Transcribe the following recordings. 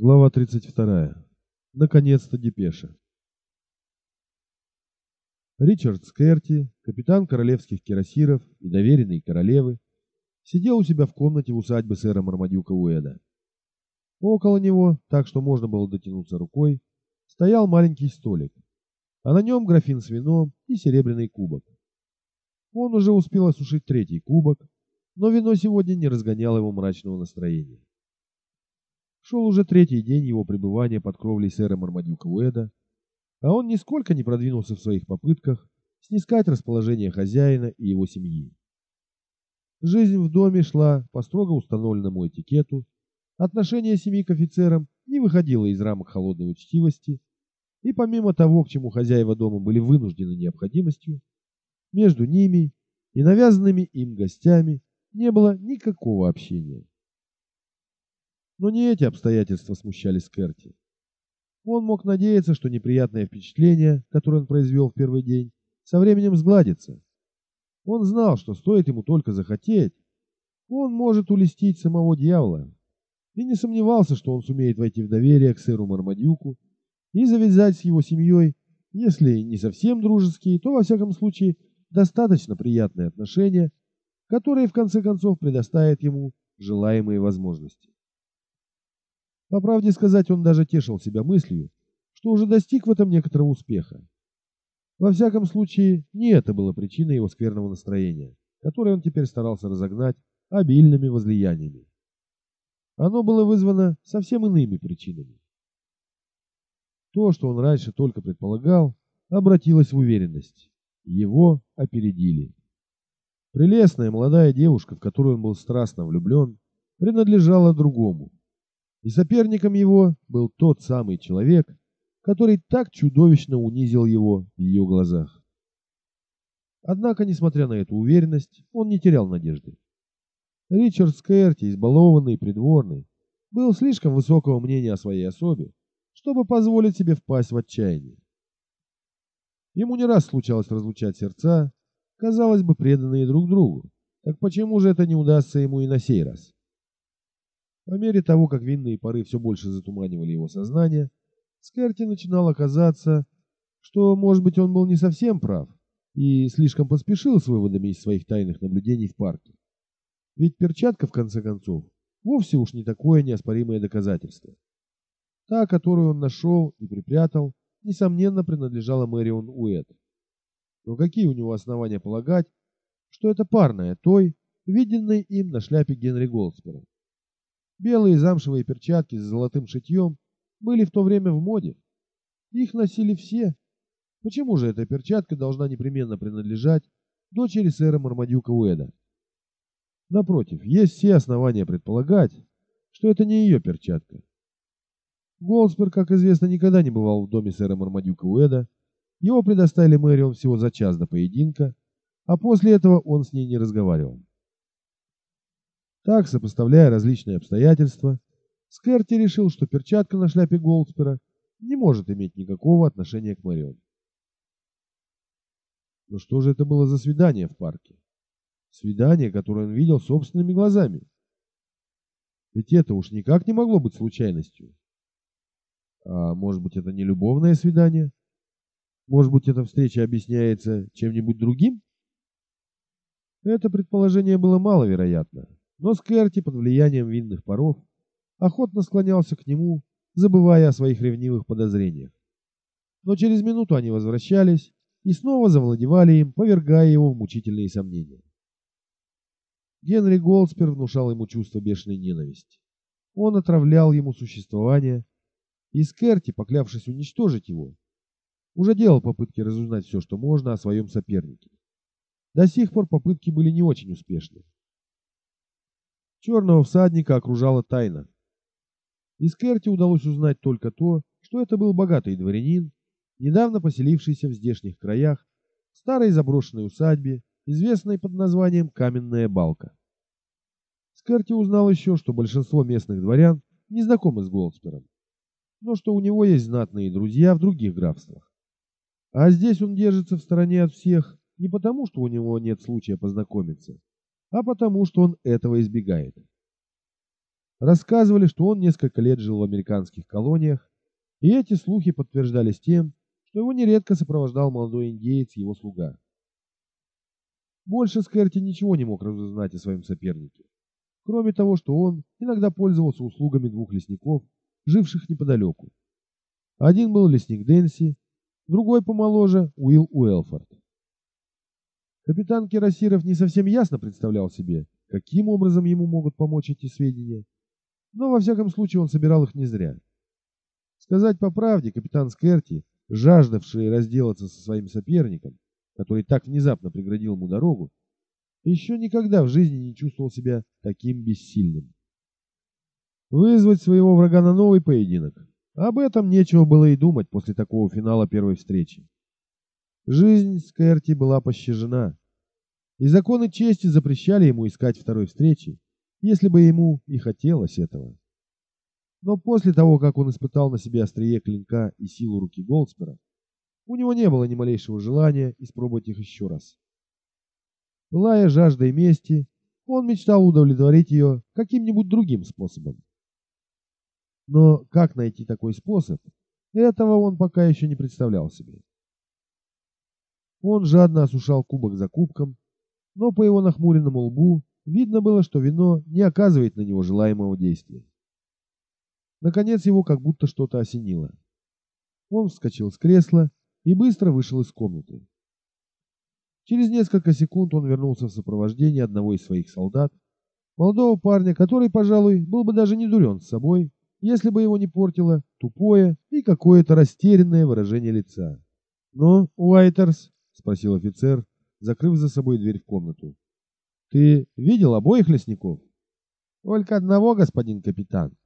Глава 32. Наконец-то депеша. Ричард Скерти, капитан королевских кирасиров и доверенный королевы, сидел у себя в комнате усадьбы сэра Мармадюка Уэда. Около него, так что можно было дотянуться рукой, стоял маленький столик, а на нем графин с вином и серебряный кубок. Он уже успел осушить третий кубок, но вино сегодня не разгоняло его мрачного настроения. Шел уже третий день его пребывания под кровлей сэра Мармадюка Уэда, а он нисколько не продвинулся в своих попытках снискать расположение хозяина и его семьи. Жизнь в доме шла по строго установленному этикету, отношение семьи к офицерам не выходило из рамок холодной учтивости, и помимо того, к чему хозяева дома были вынуждены необходимостью, между ними и навязанными им гостями не было никакого общения. Но не эти обстоятельства смущали Скерти. Он мог надеяться, что неприятное впечатление, которое он произвел в первый день, со временем сгладится. Он знал, что стоит ему только захотеть, он может улестить самого дьявола, и не сомневался, что он сумеет войти в доверие к сэру Мармадюку и завязать с его семьей, если не совсем дружеские, то, во всяком случае, достаточно приятные отношения, которые, в конце концов, предоставят ему желаемые возможности. По правде сказать, он даже тешил себя мыслью, что уже достиг в этом некоторого успеха. Во всяком случае, не это было причиной его скверного настроения, которое он теперь старался разогнать обильными возлияниями. Оно было вызвано совсем иными причинами. То, что он раньше только предполагал, обратилось в уверенность. Его опередили. Прелестная молодая девушка, в которую он был страстно влюблен, принадлежала другому. И соперником его был тот самый человек, который так чудовищно унизил его в ее глазах. Однако, несмотря на эту уверенность, он не терял надежды. Ричард Скерти, избалованный и придворный, был слишком высокого мнения о своей особе, чтобы позволить себе впасть в отчаяние. Ему не раз случалось разлучать сердца, казалось бы, преданные друг другу. Так почему же это не удастся ему и на сей раз? По мере того, как винные пары все больше затуманивали его сознание, Скерти начинало казаться, что, может быть, он был не совсем прав и слишком поспешил с выводами из своих тайных наблюдений в парке. Ведь перчатка, в конце концов, вовсе уж не такое неоспоримое доказательство. Та, которую он нашел и припрятал, несомненно, принадлежала Мэрион Уэт. Но какие у него основания полагать, что это парная той, виденной им на шляпе Генри Голдспера? Белые замшевые перчатки с золотым шитьем были в то время в моде. Их носили все. Почему же эта перчатка должна непременно принадлежать дочери сэра Мармадюка Уэда? Напротив, есть все основания предполагать, что это не ее перчатка. Голдспер, как известно, никогда не бывал в доме сэра Мармадюка Уэда. Его предоставили Мэрион всего за час до поединка, а после этого он с ней не разговаривал. Так, сопоставляя различные обстоятельства, Скерти решил, что перчатка на шляпе Голдспера не может иметь никакого отношения к Марион. Но что же это было за свидание в парке? Свидание, которое он видел собственными глазами. Ведь это уж никак не могло быть случайностью. А может быть, это не любовное свидание? Может быть, эта встреча объясняется чем-нибудь другим? Это предположение было маловероятно. Но Скерти под влиянием винных паров охотно склонялся к нему, забывая о своих ревнивых подозрениях. Но через минуту они возвращались и снова завладевали им, повергая его в мучительные сомнения. Генри Голдспер внушал ему чувство бешеной ненависти. Он отравлял ему существование, и Скерти, поклявшись уничтожить его, уже делал попытки разузнать все, что можно о своем сопернике. До сих пор попытки были не очень успешны. Черного всадника окружала тайна. Из Керти удалось узнать только то, что это был богатый дворянин, недавно поселившийся в здешних краях, в старой заброшенной усадьбе, известной под названием Каменная Балка. Скерти узнал еще, что большинство местных дворян не знакомы с Голдспером, но что у него есть знатные друзья в других графствах. А здесь он держится в стороне от всех не потому, что у него нет случая познакомиться, а потому что он этого избегает. Рассказывали, что он несколько лет жил в американских колониях, и эти слухи подтверждались тем, что его нередко сопровождал молодой индеец, его слуга. Больше Скерти ничего не мог разузнать о своем сопернике, кроме того, что он иногда пользовался услугами двух лесников, живших неподалеку. Один был лесник Дэнси, другой помоложе Уилл Уэлфорд. Капитан Кирасиров не совсем ясно представлял себе, каким образом ему могут помочь эти сведения, но во всяком случае он собирал их не зря. Сказать по правде, капитан Скерти, жаждавший разделаться со своим соперником, который так внезапно преградил ему дорогу, еще никогда в жизни не чувствовал себя таким бессильным. Вызвать своего врага на новый поединок. Об этом нечего было и думать после такого финала первой встречи. Жизнь Скерти была пощажена, и законы чести запрещали ему искать второй встречи, если бы ему и хотелось этого. Но после того, как он испытал на себе острие клинка и силу руки Голдспера, у него не было ни малейшего желания испробовать их еще раз. Пылая жаждой мести, он мечтал удовлетворить ее каким-нибудь другим способом. Но как найти такой способ, этого он пока еще не представлял себе. Он жадно осушал кубок за кубком, но по его нахмуренному лбу видно было, что вино не оказывает на него желаемого действия. Наконец его как будто что-то осенило. Он вскочил с кресла и быстро вышел из комнаты. Через несколько секунд он вернулся в сопровождении одного из своих солдат, молодого парня, который, пожалуй, был бы даже не дурен с собой, если бы его не портило тупое и какое-то растерянное выражение лица. «Ну, Уайтерс?» — спросил офицер, закрыв за собой дверь в комнату. «Ты видел обоих лесников?» «Только одного, господин капитан.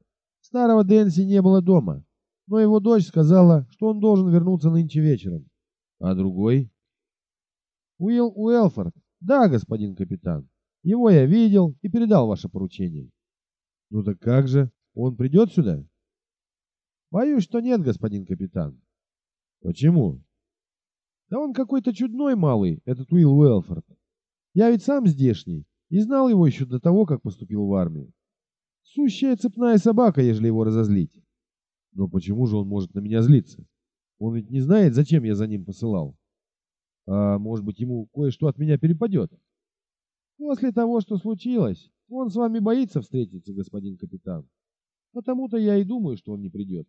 Старого Дэнси не было дома, но его дочь сказала, что он должен вернуться нынче вечером. А другой? Уилл Уэлфорд. Да, господин капитан. Его я видел и передал ваше поручение. Ну так как же? Он придет сюда? Боюсь, что нет, господин капитан. Почему? Да он какой-то чудной малый, этот Уилл Уэлфорд. Я ведь сам здешний и знал его еще до того, как поступил в армию. Сущая цепная собака, ежели его разозлить. Но почему же он может на меня злиться? Он ведь не знает, зачем я за ним посылал. А может быть, ему кое-что от меня перепадет? После того, что случилось, он с вами боится встретиться, господин капитан. Потому-то я и думаю, что он не придет.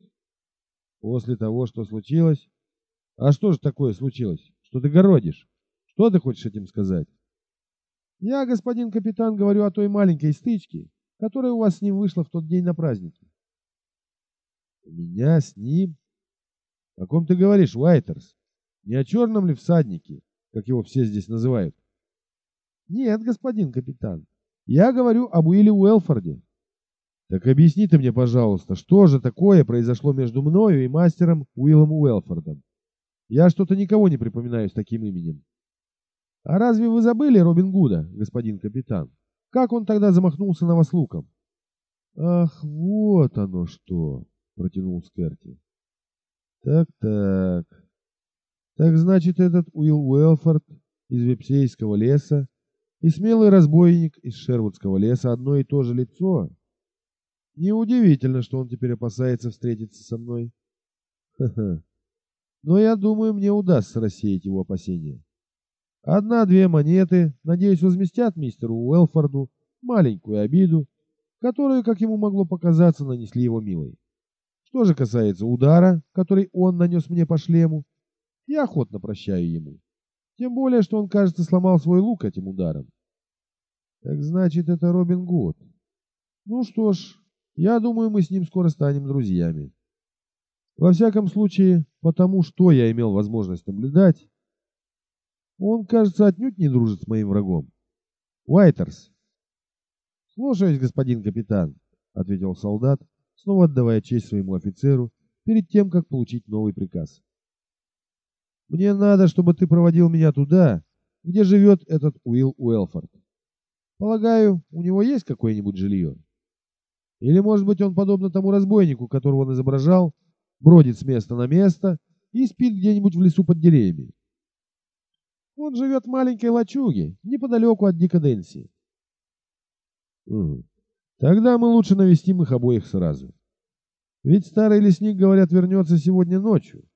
После того, что случилось? А что же такое случилось? Что ты городишь? Что ты хочешь этим сказать? Я, господин капитан, говорю о той маленькой стычке, которая у вас с ним вышла в тот день на празднике. У меня с ним? О ком ты говоришь, Уайтерс? Не о черном ли всаднике, как его все здесь называют? Нет, господин капитан. Я говорю об Уилле Уэлфорде. Так объясни ты мне, пожалуйста, что же такое произошло между мною и мастером Уиллом Уэлфордом? Я что-то никого не припоминаю с таким именем. А разве вы забыли Робин Гуда, господин капитан? Как он тогда замахнулся на вас луком? Ах, вот оно что, протянул Скерти. Так-так. Так значит, этот Уилл Уэлфорд из Вепсейского леса и смелый разбойник из Шервудского леса одно и то же лицо? Неудивительно, что он теперь опасается встретиться со мной. Ха-ха. Но я думаю, мне удастся рассеять его опасения. Одна-две монеты, надеюсь, возместят мистеру Уэлфорду маленькую обиду, которую, как ему могло показаться, нанесли его милой. Что же касается удара, который он нанес мне по шлему, я охотно прощаю ему. Тем более, что он, кажется, сломал свой лук этим ударом. Так значит, это Робин Гуд. Ну что ж, я думаю, мы с ним скоро станем друзьями. Во всяком случае, потому что я имел возможность наблюдать, он, кажется, отнюдь не дружит с моим врагом. Уайтерс. Слушаюсь, господин капитан, ответил солдат, снова отдавая честь своему офицеру перед тем, как получить новый приказ. Мне надо, чтобы ты проводил меня туда, где живет этот Уилл Уэлфорд. Полагаю, у него есть какое-нибудь жилье? Или, может быть, он, подобно тому разбойнику, которого он изображал, бродит с места на место и спит где-нибудь в лесу под деревьями? Он живет в маленькой лачуге, неподалеку от Дикаденсии. Тогда мы лучше навестим их обоих сразу. Ведь старый лесник, говорят, вернется сегодня ночью.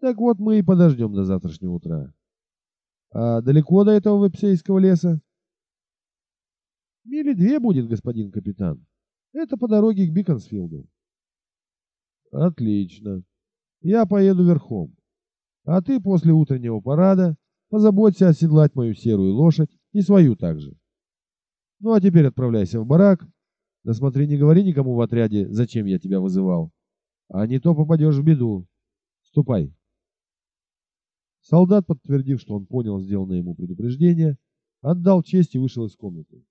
Так вот мы и подождем до завтрашнего утра. А далеко до этого вепсейского леса? Мили две будет, господин капитан. Это по дороге к Биконсфилду. Отлично. Я поеду верхом. А ты после утреннего парада позаботься оседлать мою серую лошадь и свою также. Ну а теперь отправляйся в барак. Да смотри, не говори никому в отряде, зачем я тебя вызывал. А не то попадешь в беду. Ступай. Солдат, подтвердив, что он понял сделанное ему предупреждение, отдал честь и вышел из комнаты.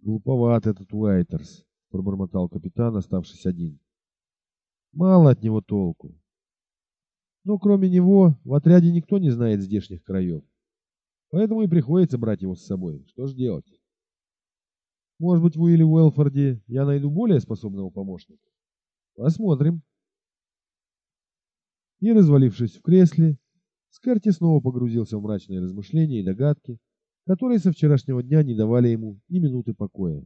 «Глуповат этот Уайтерс», — пробормотал капитан, оставшись один. «Мало от него толку. Но кроме него в отряде никто не знает здешних краев. Поэтому и приходится брать его с собой. Что ж делать? Может быть, в Уилле Уэлфорде я найду более способного помощника? Посмотрим». И, развалившись в кресле, Скарти снова погрузился в мрачные размышления и догадки, которые со вчерашнего дня не давали ему ни минуты покоя.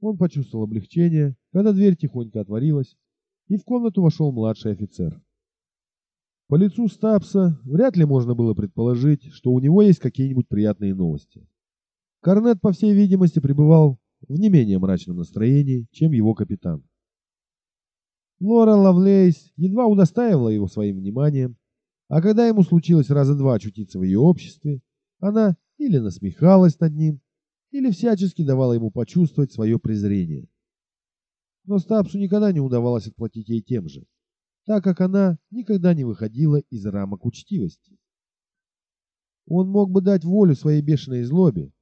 Он почувствовал облегчение, когда дверь тихонько отворилась, и в комнату вошел младший офицер. По лицу Стапса вряд ли можно было предположить, что у него есть какие-нибудь приятные новости. Корнет, по всей видимости, пребывал в не менее мрачном настроении, чем его капитан. Лора Лавлейс едва удостаивала его своим вниманием, а когда ему случилось раза два очутиться в ее обществе, она или насмехалась над ним, или всячески давала ему почувствовать свое презрение. Но Стапсу никогда не удавалось отплатить ей тем же, так как она никогда не выходила из рамок учтивости. Он мог бы дать волю своей бешеной злобе,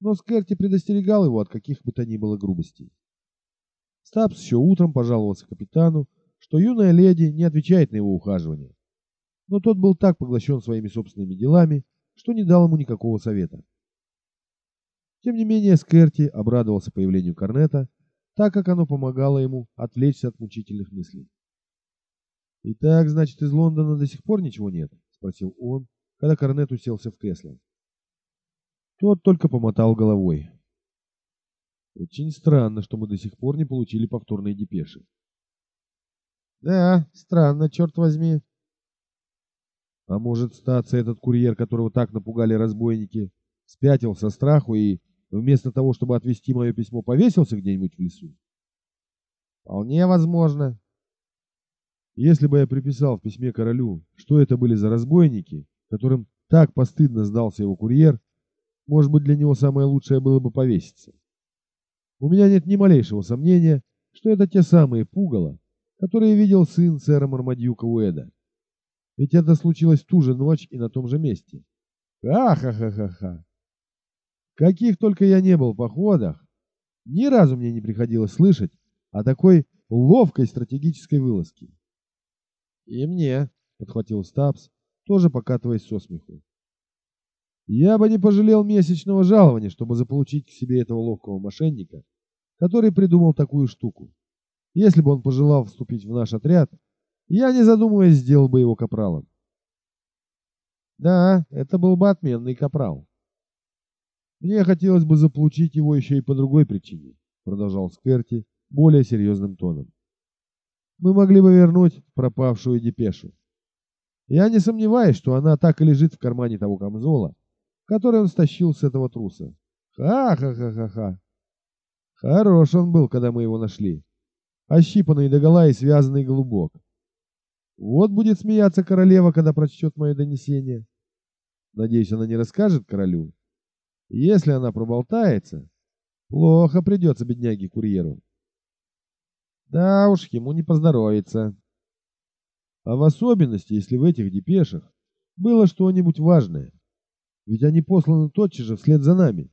но Скерти предостерегал его от каких бы то ни было грубостей. Стабс еще утром пожаловался капитану, что юная леди не отвечает на его ухаживание. Но тот был так поглощен своими собственными делами, что не дал ему никакого совета. Тем не менее, Скерти обрадовался появлению Корнета, так как оно помогало ему отвлечься от мучительных мыслей. «Итак, значит, из Лондона до сих пор ничего нет?» — спросил он, когда Корнет уселся в кресло. Тот только помотал головой. Очень странно, что мы до сих пор не получили повторные депеши. Да, странно, черт возьми. А может, статься этот курьер, которого так напугали разбойники, спятил со страху и вместо того, чтобы отвезти мое письмо, повесился где-нибудь в лесу? Вполне возможно. Если бы я приписал в письме королю, что это были за разбойники, которым так постыдно сдался его курьер, может быть, для него самое лучшее было бы повеситься. У меня нет ни малейшего сомнения, что это те самые пугало, которые видел сын сэра Мармадьюка Уэда. Ведь это случилось в ту же ночь и на том же месте. Ха-ха-ха-ха-ха. Каких только я не был в походах, ни разу мне не приходилось слышать о такой ловкой стратегической вылазке. И мне, подхватил Стабс, тоже покатываясь со смеху. Я бы не пожалел месячного жалования, чтобы заполучить к себе этого ловкого мошенника который придумал такую штуку. Если бы он пожелал вступить в наш отряд, я, не задумываясь, сделал бы его капралом. Да, это был бы отменный капрал. Мне хотелось бы заполучить его еще и по другой причине, продолжал Скерти более серьезным тоном. Мы могли бы вернуть пропавшую депешу. Я не сомневаюсь, что она так и лежит в кармане того камзола, который он стащил с этого труса. Ха-ха-ха-ха-ха. Хорош он был, когда мы его нашли. Ощипанный догола и связанный голубок. Вот будет смеяться королева, когда прочтет мое донесение. Надеюсь, она не расскажет королю. Если она проболтается, плохо придется бедняге-курьеру. Да уж, ему не поздоровится. А в особенности, если в этих депешах было что-нибудь важное. Ведь они посланы тотчас же вслед за нами.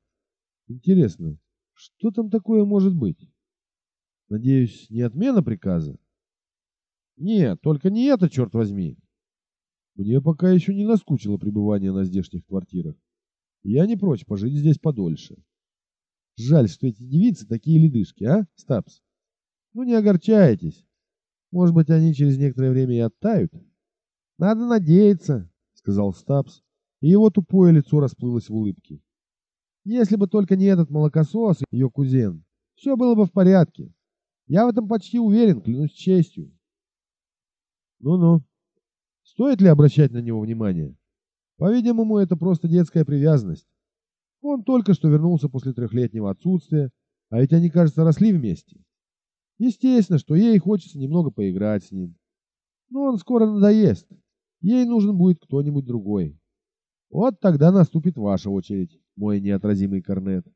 Интересно, что там такое может быть? Надеюсь, не отмена приказа? Нет, только не это, черт возьми. Мне пока еще не наскучило пребывание на здешних квартирах. Я не прочь пожить здесь подольше. Жаль, что эти девицы такие ледышки, а, Стапс? Ну не огорчайтесь. Может быть, они через некоторое время и оттают? Надо надеяться, сказал Стапс, и его тупое лицо расплылось в улыбке. Если бы только не этот молокосос, ее кузен, все было бы в порядке. Я в этом почти уверен, клянусь честью. Ну-ну. Стоит ли обращать на него внимание? По-видимому, это просто детская привязанность. Он только что вернулся после трехлетнего отсутствия, а ведь они, кажется, росли вместе. Естественно, что ей хочется немного поиграть с ним. Но он скоро надоест. Ей нужен будет кто-нибудь другой. Вот тогда наступит ваша очередь, мой неотразимый корнет.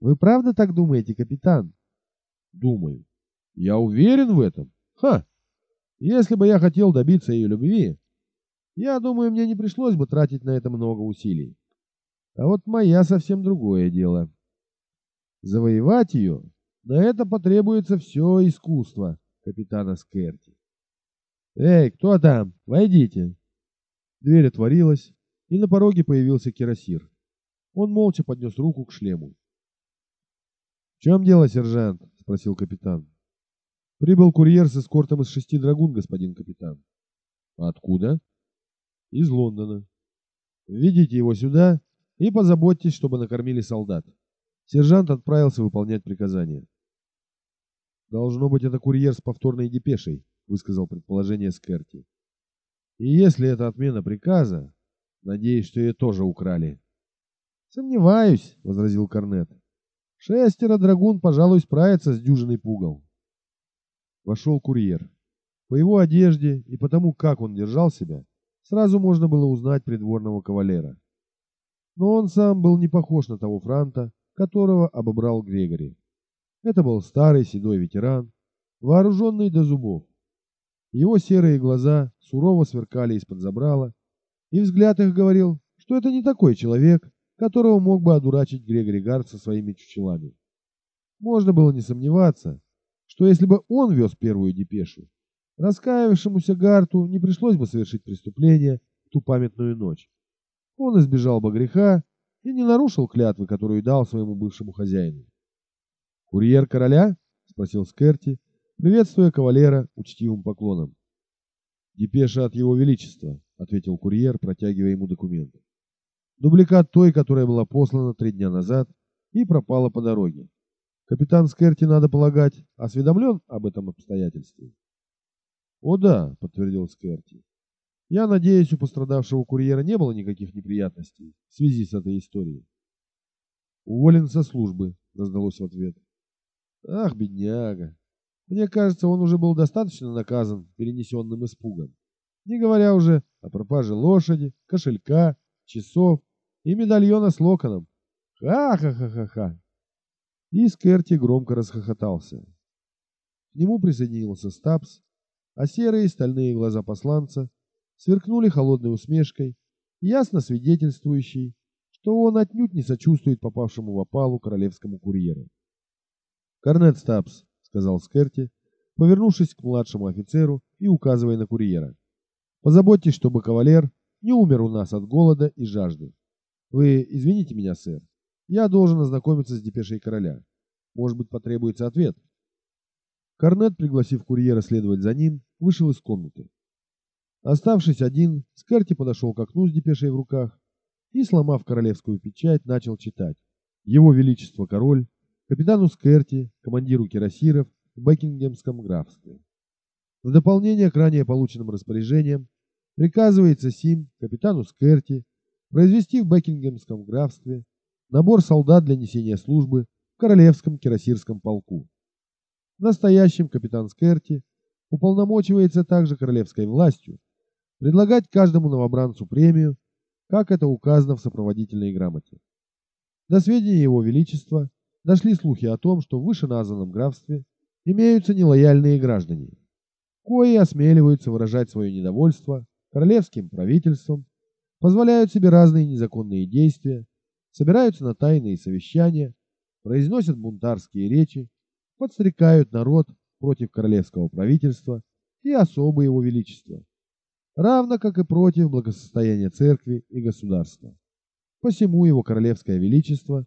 Вы правда так думаете, капитан? Думаю. Я уверен в этом. Ха! Если бы я хотел добиться ее любви, я думаю, мне не пришлось бы тратить на это много усилий. А вот моя совсем другое дело. Завоевать ее, на это потребуется все искусство капитана Скерти. «Эй, кто там? Войдите!» Дверь отворилась, и на пороге появился Кирасир. Он молча поднес руку к шлему. «В чем дело, сержант?» — спросил капитан. «Прибыл курьер с эскортом из шести драгун, господин капитан». «Откуда?» «Из Лондона. Введите его сюда и позаботьтесь, чтобы накормили солдат». Сержант отправился выполнять приказание. «Должно быть, это курьер с повторной депешей», — высказал предположение Скерти. «И если это отмена приказа, надеюсь, что ее тоже украли». «Сомневаюсь», — возразил Корнет. «Шестеро драгун, пожалуй, справятся с дюжиной пугал». Вошел курьер. По его одежде и потому, как он держал себя, сразу можно было узнать придворного кавалера. Но он сам был не похож на того франта, которого обобрал Грегори. Это был старый седой ветеран, вооруженный до зубов. Его серые глаза сурово сверкали из-под забрала, и взгляд их говорил, что это не такой человек, которого мог бы одурачить Грегори Гард со своими чучелами. Можно было не сомневаться, что если бы он вез первую депешу, раскаявшемуся Гарту не пришлось бы совершить преступление в ту памятную ночь. Он избежал бы греха и не нарушил клятвы, которую дал своему бывшему хозяину. «Курьер короля?» — спросил Скерти, приветствуя кавалера учтивым поклоном. «Депеша от его величества», — ответил курьер, протягивая ему документ. «Дубликат той, которая была послана три дня назад и пропала по дороге. Капитан Скерти, надо полагать, осведомлен об этом обстоятельстве?» «О да», — подтвердил Скерти. Я надеюсь, у пострадавшего курьера не было никаких неприятностей в связи с этой историей. Уволен со службы, раздалось в ответ. Ах, бедняга. Мне кажется, он уже был достаточно наказан перенесенным испугом. Не говоря уже о пропаже лошади, кошелька, часов и медальона с локоном. Ха-ха-ха-ха-ха. И Скерти громко расхохотался. К нему присоединился Стабс, а серые стальные глаза посланца сверкнули холодной усмешкой, ясно свидетельствующей, что он отнюдь не сочувствует попавшему в опалу королевскому курьеру. «Корнет Стабс», — сказал Скерти, повернувшись к младшему офицеру и указывая на курьера. «Позаботьтесь, чтобы кавалер не умер у нас от голода и жажды. Вы извините меня, сэр. Я должен ознакомиться с депешей короля. Может быть, потребуется ответ?» Корнет, пригласив курьера следовать за ним, вышел из комнаты. Оставшись один, Скерти подошел к окну с депешей в руках и, сломав королевскую печать, начал читать. Его Величество Король, капитану Скерти, командиру кирасиров в Бекингемском графстве. В дополнение к ранее полученным распоряжениям приказывается Сим, капитану Скерти, произвести в Бекингемском графстве набор солдат для несения службы в Королевском кирасирском полку. Настоящим капитан Скерти уполномочивается также королевской властью предлагать каждому новобранцу премию, как это указано в сопроводительной грамоте. До сведения Его Величества дошли слухи о том, что в вышеназванном графстве имеются нелояльные граждане, кои осмеливаются выражать свое недовольство королевским правительством, позволяют себе разные незаконные действия, собираются на тайные совещания, произносят бунтарские речи, подстрекают народ против королевского правительства и особо его величества равно как и против благосостояния церкви и государства. Посему его королевское величество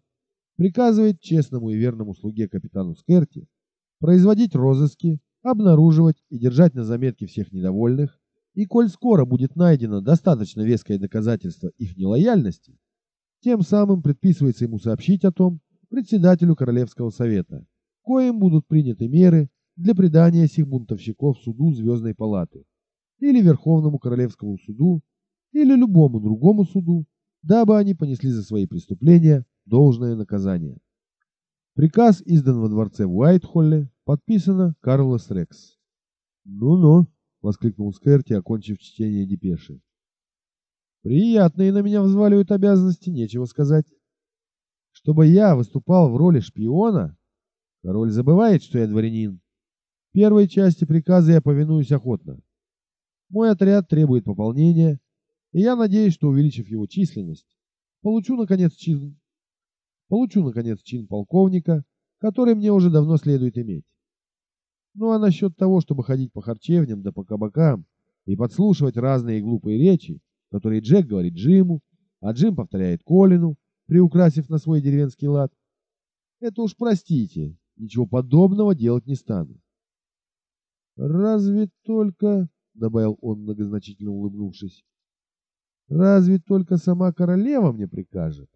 приказывает честному и верному слуге капитану Скерти производить розыски, обнаруживать и держать на заметке всех недовольных, и коль скоро будет найдено достаточно веское доказательство их нелояльности, Тем самым предписывается ему сообщить о том председателю Королевского совета, коим будут приняты меры для предания сих бунтовщиков суду Звездной палаты или Верховному Королевскому суду или любому другому суду, дабы они понесли за свои преступления должное наказание. Приказ издан во дворце в Уайтхолле, подписано Карлос Рекс. «Ну-ну», — воскликнул Скерти, окончив чтение депеши. «Приятные на меня взваливают обязанности, нечего сказать. Чтобы я выступал в роли шпиона? Король забывает, что я дворянин. В первой части приказа я повинуюсь охотно. Мой отряд требует пополнения, и я надеюсь, что увеличив его численность, получу наконец чин, получу наконец чин полковника, который мне уже давно следует иметь. Ну а насчет того, чтобы ходить по харчевням да по кабакам и подслушивать разные глупые речи, которые Джек говорит Джиму, а Джим повторяет Колину, приукрасив на свой деревенский лад, это уж простите, ничего подобного делать не стану. Разве только добавил он, многозначительно улыбнувшись. Разве только сама королева мне прикажет?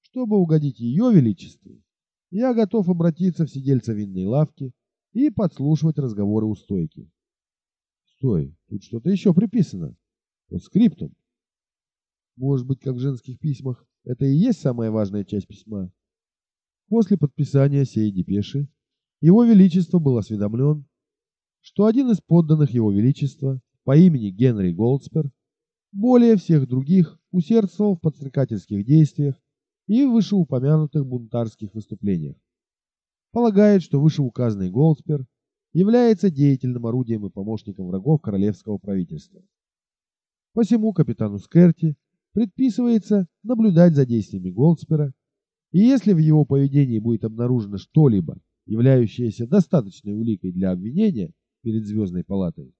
Чтобы угодить ее величеству, я готов обратиться в сидельца винной лавки и подслушивать разговоры у стойки. Стой, тут что-то еще приписано. По скриптум. Может быть, как в женских письмах, это и есть самая важная часть письма. После подписания сей депеши его величество был осведомлен, что один из подданных его величества по имени Генри Голдспер более всех других усердствовал в подстрекательских действиях и вышеупомянутых бунтарских выступлениях. Полагает, что вышеуказанный Голдспер является деятельным орудием и помощником врагов королевского правительства. Посему капитану Скерти предписывается наблюдать за действиями Голдспера, и если в его поведении будет обнаружено что-либо, являющееся достаточной уликой для обвинения, перед Звездной палатой.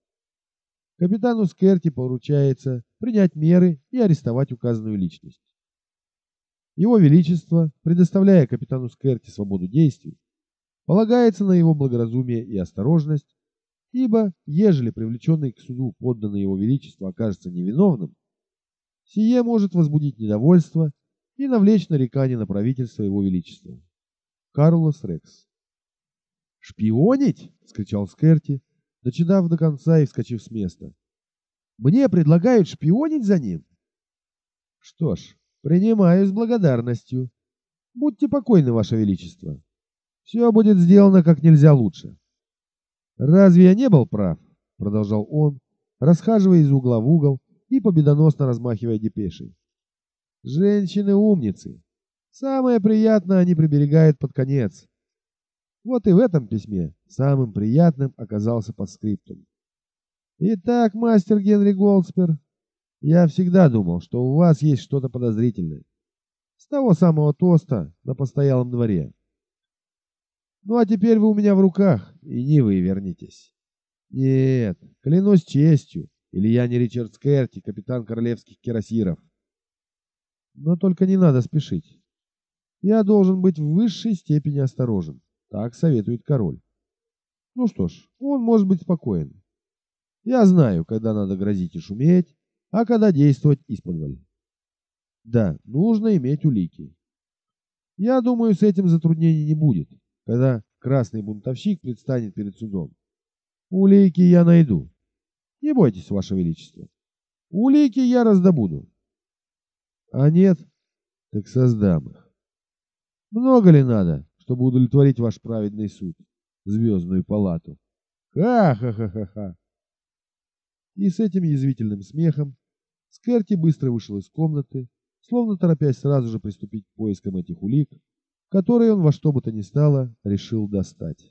Капитану Скерти поручается принять меры и арестовать указанную личность. Его Величество, предоставляя капитану Скерти свободу действий, полагается на его благоразумие и осторожность, ибо, ежели привлеченный к суду подданный его Величество окажется невиновным, сие может возбудить недовольство и навлечь нарекания на правительство его Величества. Карлос Рекс «Шпионить?» — вскричал Скерти, дочитав до конца и вскочив с места. «Мне предлагают шпионить за ним?» «Что ж, принимаю с благодарностью. Будьте покойны, Ваше Величество. Все будет сделано как нельзя лучше». «Разве я не был прав?» — продолжал он, расхаживая из угла в угол и победоносно размахивая депешей. «Женщины умницы. Самое приятное они приберегают под конец. Вот и в этом письме самым приятным оказался подскриптум. Итак, мастер Генри Голдспер, я всегда думал, что у вас есть что-то подозрительное. С того самого тоста на постоялом дворе. Ну а теперь вы у меня в руках, и не вы вернитесь. Нет, клянусь честью, или я не Ричард Скерти, капитан королевских кирасиров. Но только не надо спешить. Я должен быть в высшей степени осторожен. Так советует король. Ну что ж, он может быть спокоен. Я знаю, когда надо грозить и шуметь, а когда действовать исподволь. Да, нужно иметь улики. Я думаю, с этим затруднений не будет, когда красный бунтовщик предстанет перед судом. Улики я найду. Не бойтесь, Ваше Величество. Улики я раздобуду. А нет, так создам их. Много ли надо? чтобы удовлетворить ваш праведный суд, звездную палату. Ха-ха-ха-ха-ха!» И с этим язвительным смехом Скерти быстро вышел из комнаты, словно торопясь сразу же приступить к поискам этих улик, которые он во что бы то ни стало решил достать.